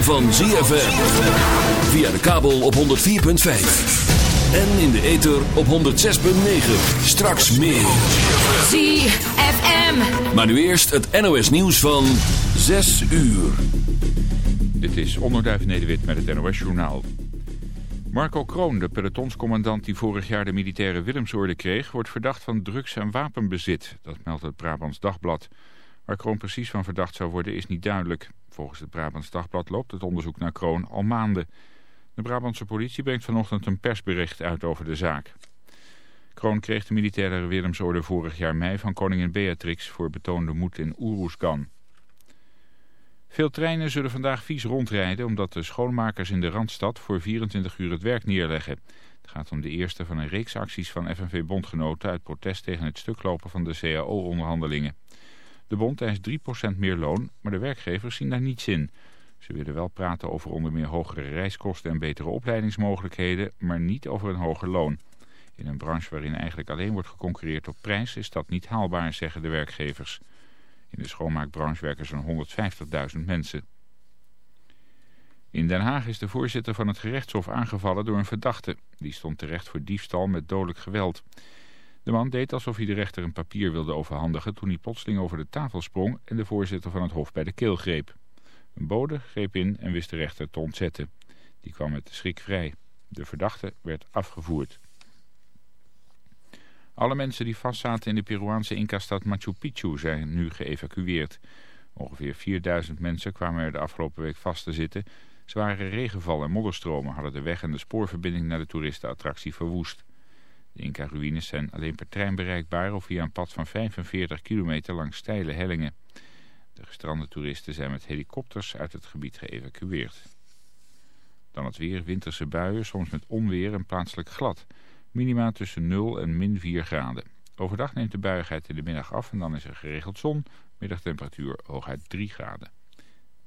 Ritme van ZFM. Via de kabel op 104.5. En in de ether op 106.9. Straks meer. ZFM. Maar nu eerst het NOS nieuws van 6 uur. Dit is Onderduif Nederwit met het NOS Journaal. Marco Kroon, de pelotonscommandant die vorig jaar de militaire Willemsorde kreeg... wordt verdacht van drugs- en wapenbezit. Dat meldt het Brabants Dagblad. Waar Kroon precies van verdacht zou worden is niet duidelijk. Volgens het Brabants Dagblad loopt het onderzoek naar Kroon al maanden. De Brabantse politie brengt vanochtend een persbericht uit over de zaak. Kroon kreeg de militaire Willemsorde vorig jaar mei van koningin Beatrix... voor betoonde moed in Oeroesgan. Veel treinen zullen vandaag vies rondrijden... omdat de schoonmakers in de Randstad voor 24 uur het werk neerleggen. Het gaat om de eerste van een reeks acties van FNV-bondgenoten... uit protest tegen het stuklopen van de CAO-onderhandelingen. De bond eist 3% meer loon, maar de werkgevers zien daar niets in. Ze willen wel praten over onder meer hogere reiskosten en betere opleidingsmogelijkheden, maar niet over een hoger loon. In een branche waarin eigenlijk alleen wordt geconcurreerd op prijs is dat niet haalbaar, zeggen de werkgevers. In de schoonmaakbranche werken zo'n 150.000 mensen. In Den Haag is de voorzitter van het gerechtshof aangevallen door een verdachte. Die stond terecht voor diefstal met dodelijk geweld. De man deed alsof hij de rechter een papier wilde overhandigen toen hij plotseling over de tafel sprong en de voorzitter van het hof bij de keel greep. Een bode greep in en wist de rechter te ontzetten. Die kwam met schrik vrij. De verdachte werd afgevoerd. Alle mensen die vastzaten in de Peruaanse Inca-stad Machu Picchu zijn nu geëvacueerd. Ongeveer 4000 mensen kwamen er de afgelopen week vast te zitten. Zware regenval en modderstromen hadden de weg en de spoorverbinding naar de toeristenattractie verwoest. De Inca-ruïnes zijn alleen per trein bereikbaar of via een pad van 45 kilometer langs steile hellingen. De gestrande toeristen zijn met helikopters uit het gebied geëvacueerd. Dan het weer, winterse buien, soms met onweer en plaatselijk glad. Minima tussen 0 en min 4 graden. Overdag neemt de buigheid in de middag af en dan is er geregeld zon. Middagtemperatuur hooguit 3 graden.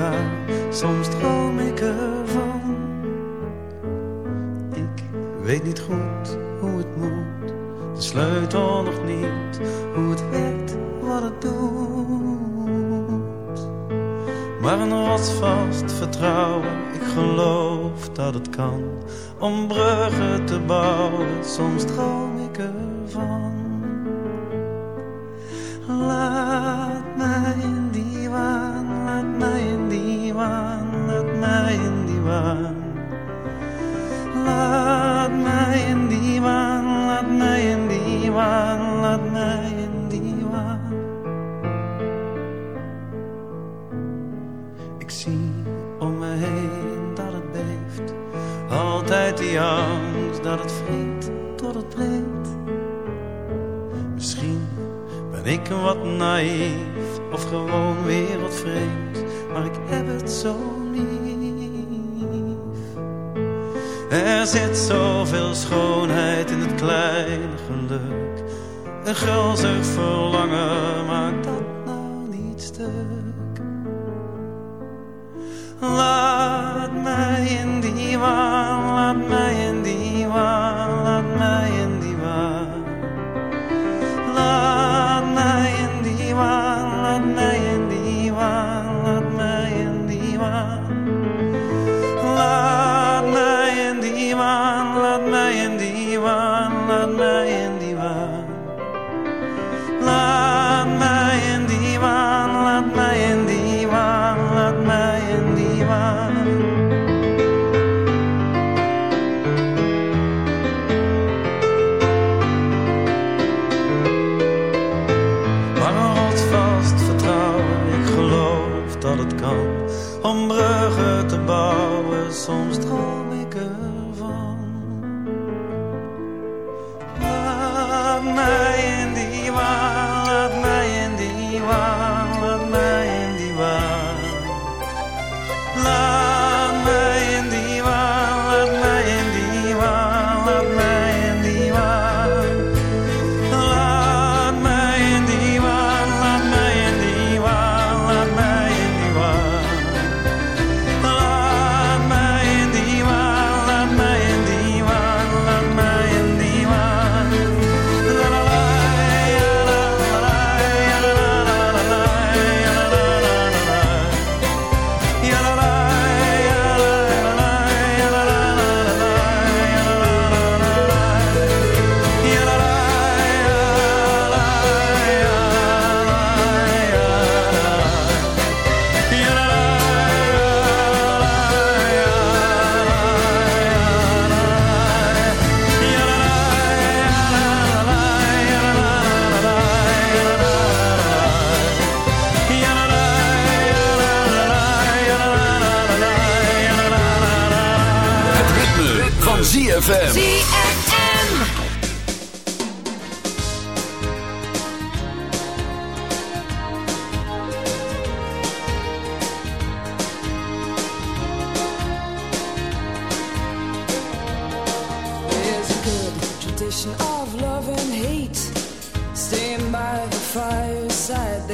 elkaar. Soms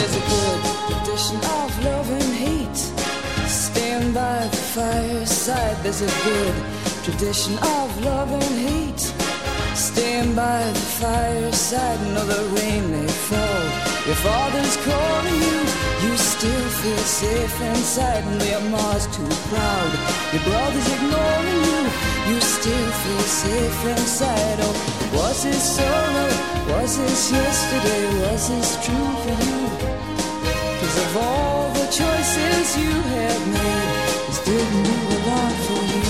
There's a good tradition of love and hate. Stand by the fireside. There's a good tradition of love and hate. Stand by the fireside. No, the rain may fall. Your father's calling you. You still feel safe inside. And your mom's too proud. Your brother's ignoring you. You still feel safe inside. Oh, was this solo? Was this yesterday? Was this true for you? Cause of all the choices you have made, this didn't do a lot for you.